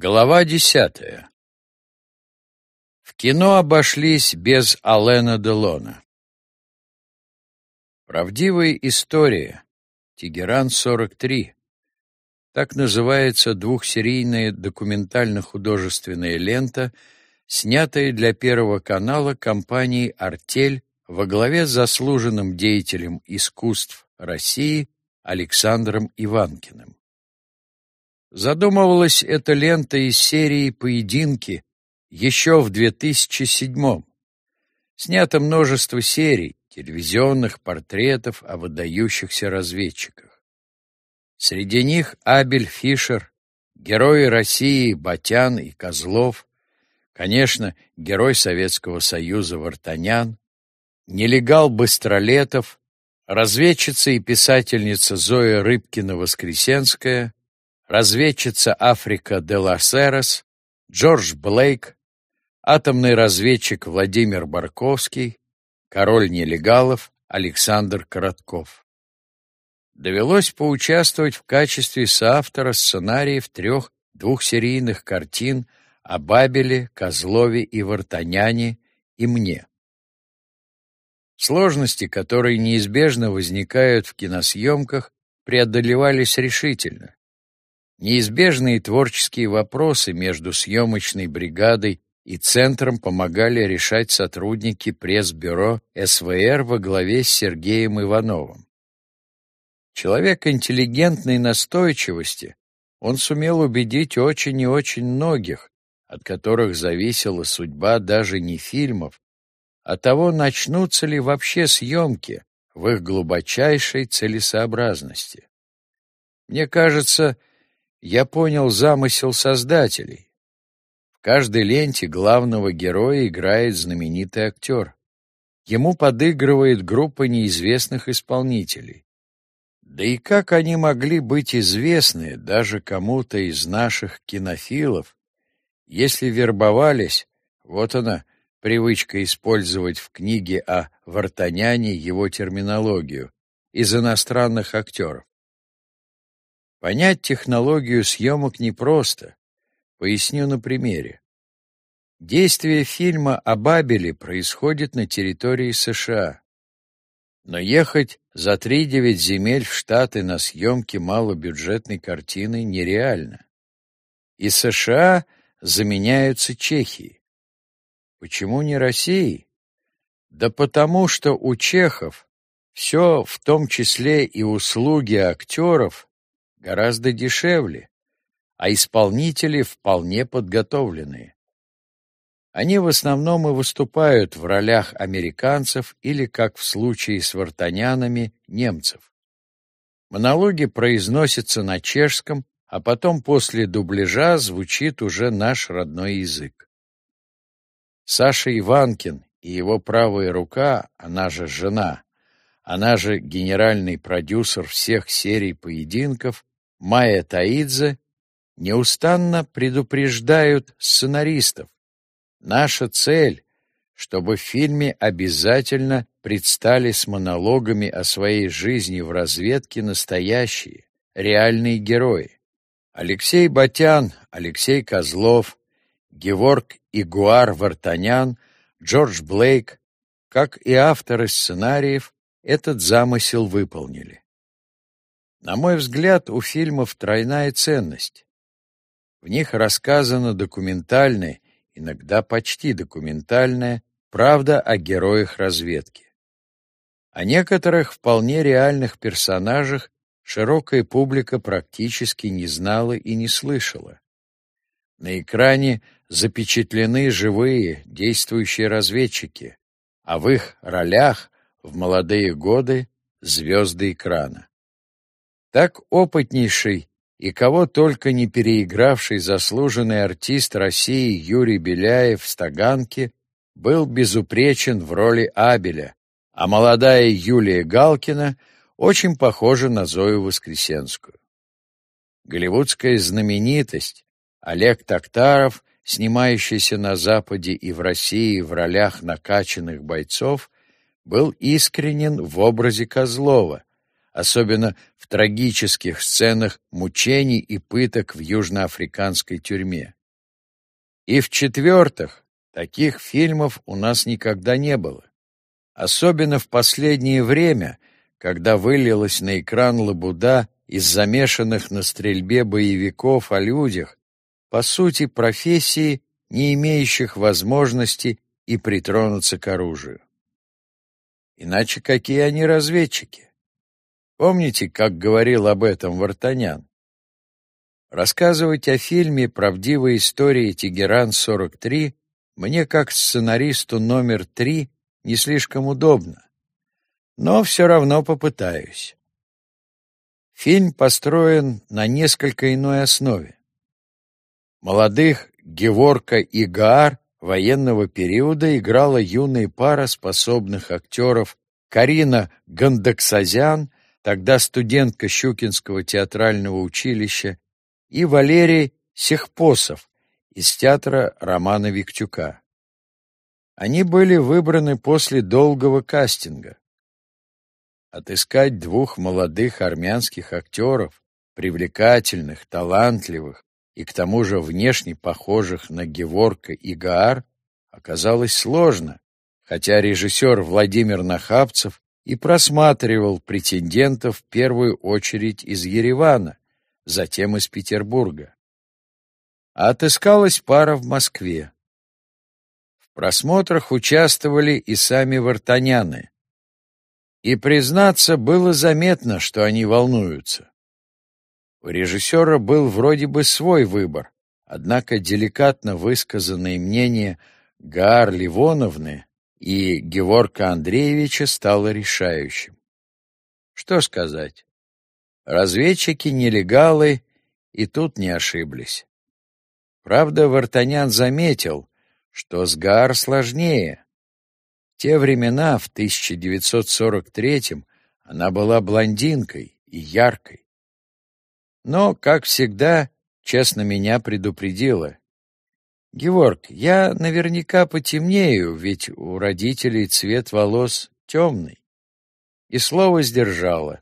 Глава десятая. В кино обошлись без Алена Делона. Правдивая история. Тегеран-43. Так называется двухсерийная документально-художественная лента, снятая для Первого канала компанией «Артель» во главе с заслуженным деятелем искусств России Александром Иванкиным. Задумывалась эта лента из серии «Поединки» еще в 2007-м. Снято множество серий, телевизионных портретов о выдающихся разведчиках. Среди них Абель Фишер, герои России Батян и Козлов, конечно, герой Советского Союза Вартанян, нелегал Быстролетов, разведчица и писательница Зоя Рыбкина-Воскресенская, разведчица Африка де Ласерос, Джордж Блейк, атомный разведчик Владимир Барковский, король нелегалов Александр Коротков. Довелось поучаствовать в качестве соавтора сценариев трех двухсерийных картин о Бабеле, Козлове и Вартаняне и мне. Сложности, которые неизбежно возникают в киносъемках, преодолевались решительно. Неизбежные творческие вопросы между съемочной бригадой и центром помогали решать сотрудники пресс-бюро СВР во главе с Сергеем Ивановым. Человек интеллигентной настойчивости, он сумел убедить очень и очень многих, от которых зависела судьба даже не фильмов, а того, начнутся ли вообще съемки в их глубочайшей целесообразности. Мне кажется, я понял замысел создателей. В каждой ленте главного героя играет знаменитый актер. Ему подыгрывает группа неизвестных исполнителей. Да и как они могли быть известны даже кому-то из наших кинофилов, если вербовались, вот она, привычка использовать в книге о Вартаняне его терминологию, из иностранных актеров. Понять технологию съемок непросто. Поясню на примере. Действие фильма о Бабеле происходит на территории США. Но ехать за 3-9 земель в Штаты на съемки малобюджетной картины нереально. И США заменяются Чехией. Почему не Россией? Да потому что у чехов все, в том числе и услуги актеров, гораздо дешевле, а исполнители вполне подготовленные. Они в основном и выступают в ролях американцев или, как в случае с вартанянами, немцев. Монологи произносятся на чешском, а потом после дубляжа звучит уже наш родной язык. Саша Иванкин и его правая рука, она же жена, она же генеральный продюсер всех серий поединков, Майя Таидзе неустанно предупреждают сценаристов. Наша цель, чтобы в фильме обязательно предстали с монологами о своей жизни в разведке настоящие, реальные герои. Алексей Батян, Алексей Козлов, Геворг Игуар Вартанян, Джордж Блейк, как и авторы сценариев, этот замысел выполнили. На мой взгляд, у фильмов тройная ценность. В них рассказана документальная, иногда почти документальная, правда о героях разведки. О некоторых вполне реальных персонажах широкая публика практически не знала и не слышала. На экране запечатлены живые, действующие разведчики, а в их ролях в молодые годы звезды экрана. Так опытнейший и кого только не переигравший заслуженный артист России Юрий Беляев в «Стаганке» был безупречен в роли Абеля, а молодая Юлия Галкина очень похожа на Зою Воскресенскую. Голливудская знаменитость Олег Токтаров, снимающийся на Западе и в России в ролях накачанных бойцов, был искренен в образе Козлова, особенно в трагических сценах мучений и пыток в южноафриканской тюрьме. И в-четвертых, таких фильмов у нас никогда не было. Особенно в последнее время, когда вылилась на экран лабуда из замешанных на стрельбе боевиков о людях, по сути, профессии, не имеющих возможности и притронуться к оружию. Иначе какие они разведчики? Помните, как говорил об этом Вартанян? Рассказывать о фильме «Правдивая история Тегеран-43» мне, как сценаристу номер три, не слишком удобно. Но все равно попытаюсь. Фильм построен на несколько иной основе. Молодых Геворка и Гаар военного периода играла юная пара способных актеров Карина Гандаксазян, тогда студентка Щукинского театрального училища, и Валерий Сехпосов из театра Романа Виктюка. Они были выбраны после долгого кастинга. Отыскать двух молодых армянских актеров, привлекательных, талантливых и к тому же внешне похожих на Геворка и Гаар, оказалось сложно, хотя режиссер Владимир Нахапцев и просматривал претендентов в первую очередь из Еревана, затем из Петербурга. А отыскалась пара в Москве просмотрах участвовали и сами вартаняны. И, признаться, было заметно, что они волнуются. У режиссера был вроде бы свой выбор, однако деликатно высказанное мнение Гаар Ливоновны и Геворка Андреевича стало решающим. Что сказать? Разведчики-нелегалы и тут не ошиблись. Правда, Вартанян заметил, что с Гаар сложнее. В те времена, в 1943-м, она была блондинкой и яркой. Но, как всегда, честно меня предупредила. «Геворг, я наверняка потемнею, ведь у родителей цвет волос темный». И слово сдержала.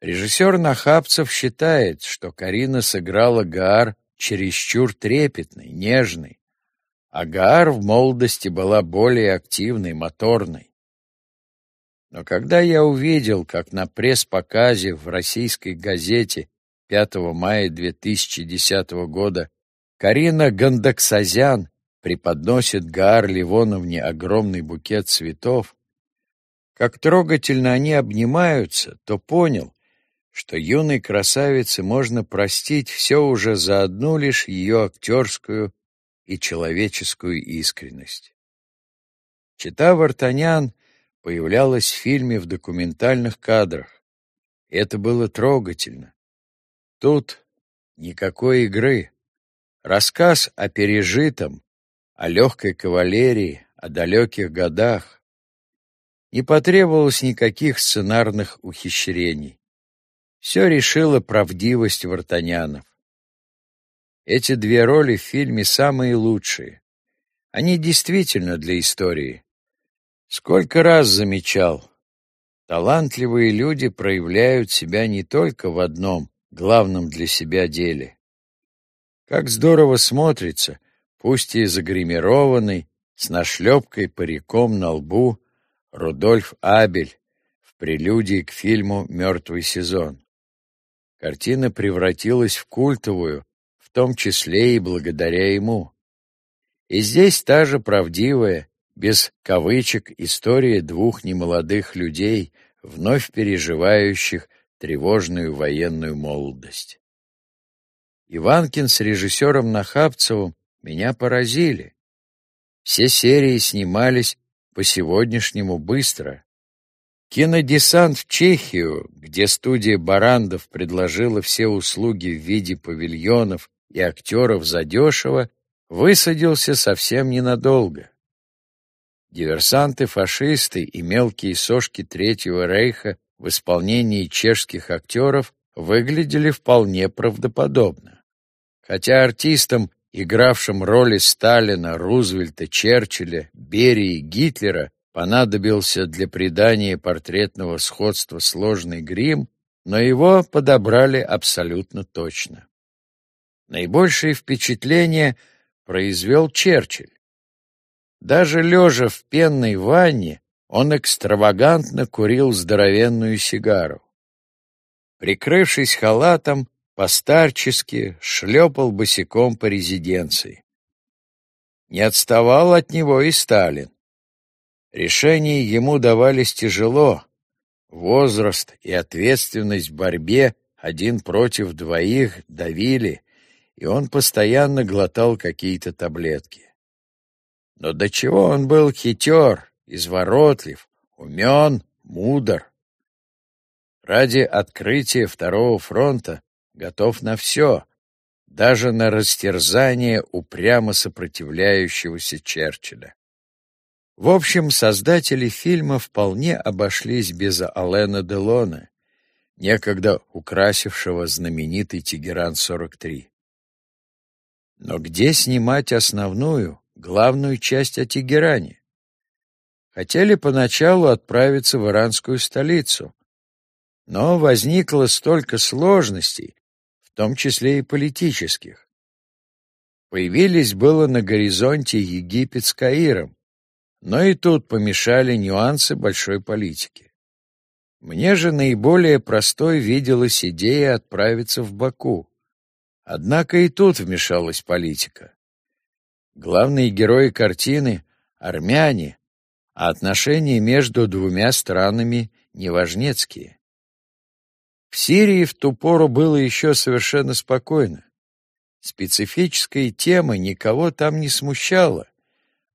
Режиссер Нахапцев считает, что Карина сыграла Гаар чересчур трепетной, нежной, Агар в молодости была более активной, моторной. Но когда я увидел, как на пресс-показе в российской газете 5 мая 2010 года Карина Гандаксазян преподносит Гаар Ливоновне огромный букет цветов, как трогательно они обнимаются, то понял, что юной красавице можно простить все уже за одну лишь ее актерскую и человеческую искренность. Чита Вартанян появлялась в фильме в документальных кадрах. Это было трогательно. Тут никакой игры. Рассказ о пережитом, о легкой кавалерии, о далеких годах. Не потребовалось никаких сценарных ухищрений. Все решила правдивость Вартанянов. Эти две роли в фильме самые лучшие. Они действительно для истории. Сколько раз замечал, талантливые люди проявляют себя не только в одном, главном для себя деле. Как здорово смотрится, пусть и загримированный, с нашлепкой париком на лбу, Рудольф Абель в прелюдии к фильму «Мертвый сезон». Картина превратилась в культовую, том числе и благодаря ему. И здесь та же правдивая, без кавычек, история двух немолодых людей, вновь переживающих тревожную военную молодость. Иванкин с режиссером Нахапцевым меня поразили. Все серии снимались по-сегодняшнему быстро. Кинодесант в Чехию, где студия Барандов предложила все услуги в виде павильонов и актеров задешево, высадился совсем ненадолго. Диверсанты-фашисты и мелкие сошки Третьего Рейха в исполнении чешских актеров выглядели вполне правдоподобно. Хотя артистам, игравшим роли Сталина, Рузвельта, Черчилля, Берии, Гитлера, понадобился для придания портретного сходства сложный грим, но его подобрали абсолютно точно. Наибольшее впечатление произвел Черчилль. Даже лежа в пенной ванне, он экстравагантно курил здоровенную сигару. Прикрывшись халатом, постарчески шлепал босиком по резиденции. Не отставал от него и Сталин. Решения ему давались тяжело. Возраст и ответственность в борьбе один против двоих давили, и он постоянно глотал какие-то таблетки. Но до чего он был хитер, изворотлив, умен, мудр. Ради открытия Второго фронта готов на все, даже на растерзание упрямо сопротивляющегося Черчилля. В общем, создатели фильма вполне обошлись без Алена Делона, некогда украсившего знаменитый Тегеран-43. Но где снимать основную, главную часть о Тегеране? Хотели поначалу отправиться в иранскую столицу, но возникло столько сложностей, в том числе и политических. Появились было на горизонте Египет с Каиром, но и тут помешали нюансы большой политики. Мне же наиболее простой виделась идея отправиться в Баку. Однако и тут вмешалась политика. Главные герои картины — армяне, а отношения между двумя странами неважнецкие. В Сирии в ту пору было еще совершенно спокойно. Специфическая тема никого там не смущала,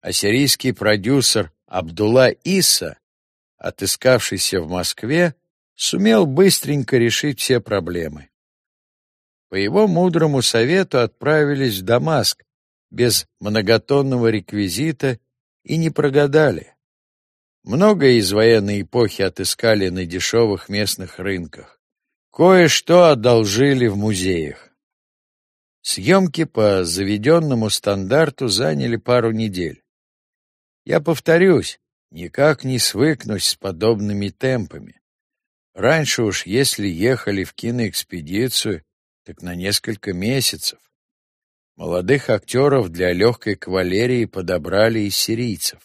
а сирийский продюсер Абдулла Иса, отыскавшийся в Москве, сумел быстренько решить все проблемы. По его мудрому совету отправились в Дамаск без многотонного реквизита и не прогадали. Многое из военной эпохи отыскали на дешевых местных рынках. Кое-что одолжили в музеях. Съемки по заведенному стандарту заняли пару недель. Я повторюсь, никак не свыкнусь с подобными темпами. Раньше уж, если ехали в киноэкспедицию, так на несколько месяцев. Молодых актеров для легкой кавалерии подобрали из сирийцев.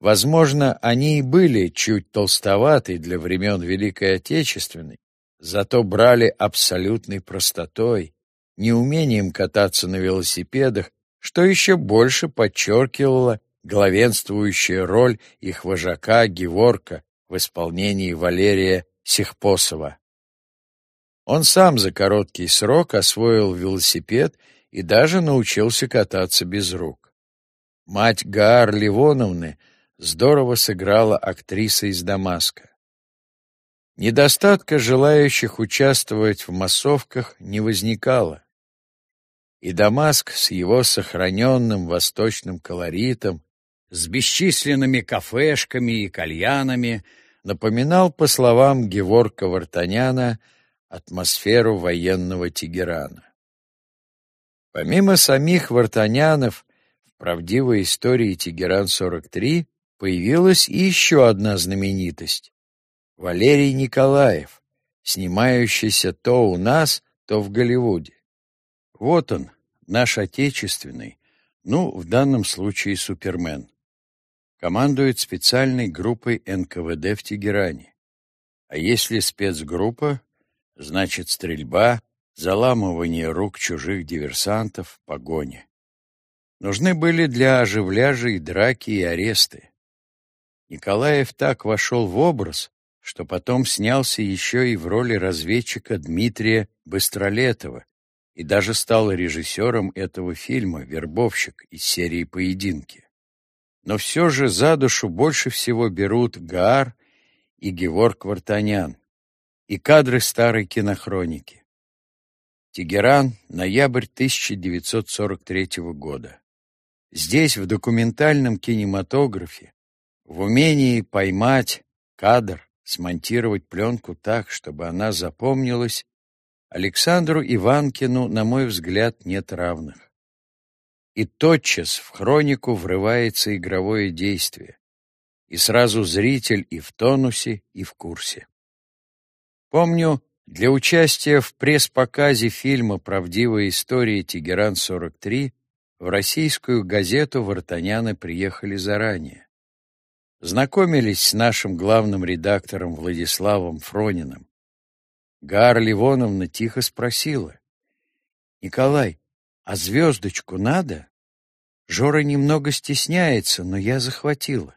Возможно, они и были чуть толстоваты для времен Великой Отечественной, зато брали абсолютной простотой, неумением кататься на велосипедах, что еще больше подчеркивало главенствующая роль их вожака Геворка в исполнении Валерия Сихпосова. Он сам за короткий срок освоил велосипед и даже научился кататься без рук. Мать Гаар Ливоновны здорово сыграла актриса из Дамаска. Недостатка желающих участвовать в массовках не возникало. И Дамаск с его сохраненным восточным колоритом с бесчисленными кафешками и кальянами напоминал, по словам Геворка Вартаняна, атмосферу военного Тегерана. Помимо самих Вартанянов, в правдивой истории Тегеран-43 появилась еще одна знаменитость — Валерий Николаев, снимающийся то у нас, то в Голливуде. Вот он, наш отечественный, ну, в данном случае Супермен командует специальной группой НКВД в Тегеране. А если спецгруппа, значит стрельба, заламывание рук чужих диверсантов, погоня. Нужны были для оживляжей драки и аресты. Николаев так вошел в образ, что потом снялся еще и в роли разведчика Дмитрия Быстролетова и даже стал режиссером этого фильма «Вербовщик» из серии «Поединки» но все же за душу больше всего берут Гаар и Геворг Вартанян и кадры старой кинохроники. Тегеран, ноябрь 1943 года. Здесь, в документальном кинематографе, в умении поймать кадр, смонтировать пленку так, чтобы она запомнилась, Александру Иванкину, на мой взгляд, нет равных и тотчас в хронику врывается игровое действие. и сразу зритель и в тонусе, и в курсе. Помню, для участия в пресс-показе фильма «Правдивая история Тегеран-43» в российскую газету вартаняны приехали заранее. Знакомились с нашим главным редактором Владиславом Фрониным. Гаар Ливоновна тихо спросила. «Николай, а звездочку надо?» Жора немного стесняется, но я захватила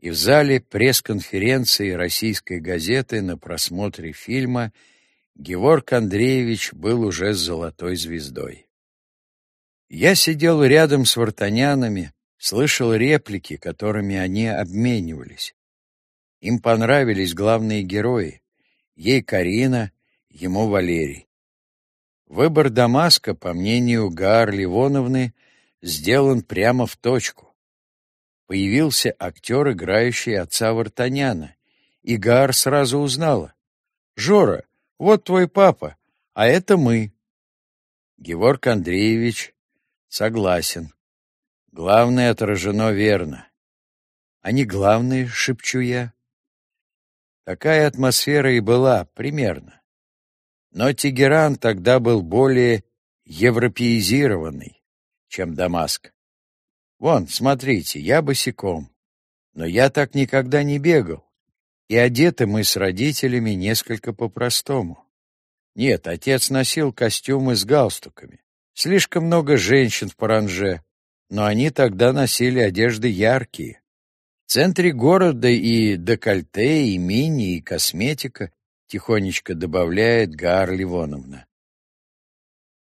и в зале пресс-конференции российской газеты на просмотре фильма Геворг Андреевич был уже с золотой звездой. Я сидел рядом с вартанянами, слышал реплики, которыми они обменивались. Им понравились главные герои. Ей Карина, ему Валерий. Выбор Дамаска, по мнению Гаар Ливоновны, сделан прямо в точку появился актер, играющий отца Вартаняна, и Гаар сразу узнала. «Жора, вот твой папа, а это мы». Геворг Андреевич согласен. Главное отражено верно. А не главное, шепчу я. Такая атмосфера и была, примерно. Но Тегеран тогда был более европеизированный, чем Дамаск. Вон, смотрите, я босиком. Но я так никогда не бегал. И одеты мы с родителями несколько по-простому. Нет, отец носил костюмы с галстуками. Слишком много женщин в паранже, но они тогда носили одежды яркие. В центре города и декольте, и мини, и косметика, тихонечко добавляет Гар Ливоновна.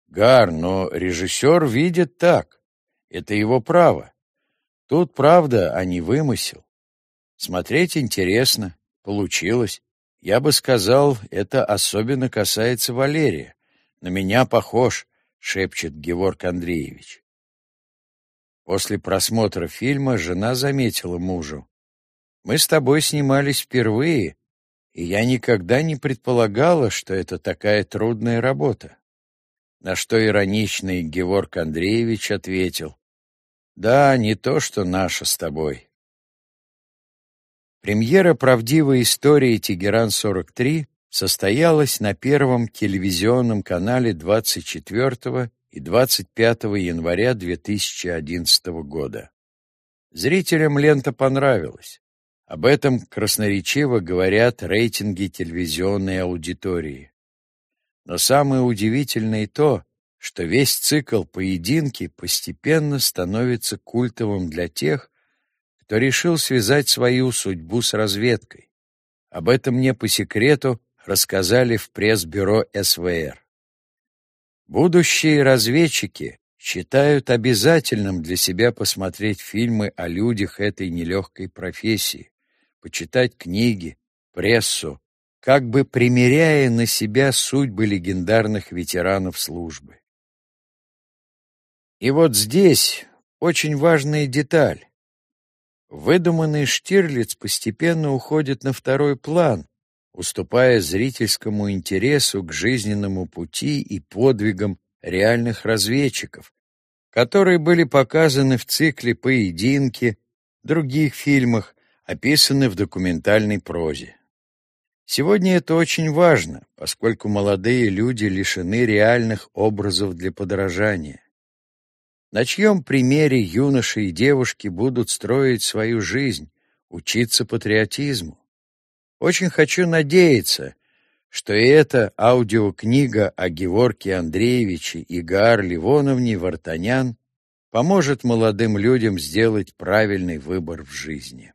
Гар, но режиссер видит так. Это его право. Тут правда, а не вымысел. Смотреть интересно. Получилось. Я бы сказал, это особенно касается Валерия. На меня похож, шепчет Геворг Андреевич. После просмотра фильма жена заметила мужу. Мы с тобой снимались впервые, и я никогда не предполагала, что это такая трудная работа. На что ироничный Геворг Андреевич ответил, да, не то, что наша с тобой. Премьера правдивой истории «Тегеран-43» состоялась на первом телевизионном канале 24 и 25 января 2011 года. Зрителям лента понравилась. Об этом красноречиво говорят рейтинги телевизионной аудитории. Но самое удивительное то, что весь цикл поединки постепенно становится культовым для тех, кто решил связать свою судьбу с разведкой. Об этом мне по секрету рассказали в пресс-бюро СВР. Будущие разведчики считают обязательным для себя посмотреть фильмы о людях этой нелегкой профессии, почитать книги, прессу, как бы примеряя на себя судьбы легендарных ветеранов службы. И вот здесь очень важная деталь. Выдуманный Штирлиц постепенно уходит на второй план, уступая зрительскому интересу к жизненному пути и подвигам реальных разведчиков, которые были показаны в цикле «Поединки», других фильмах, описаны в документальной прозе. Сегодня это очень важно, поскольку молодые люди лишены реальных образов для подражания. На чьем примере юноши и девушки будут строить свою жизнь, учиться патриотизму? Очень хочу надеяться, что и эта аудиокнига о Геворке Андреевиче и Гаар Ливоновне Вартанян поможет молодым людям сделать правильный выбор в жизни.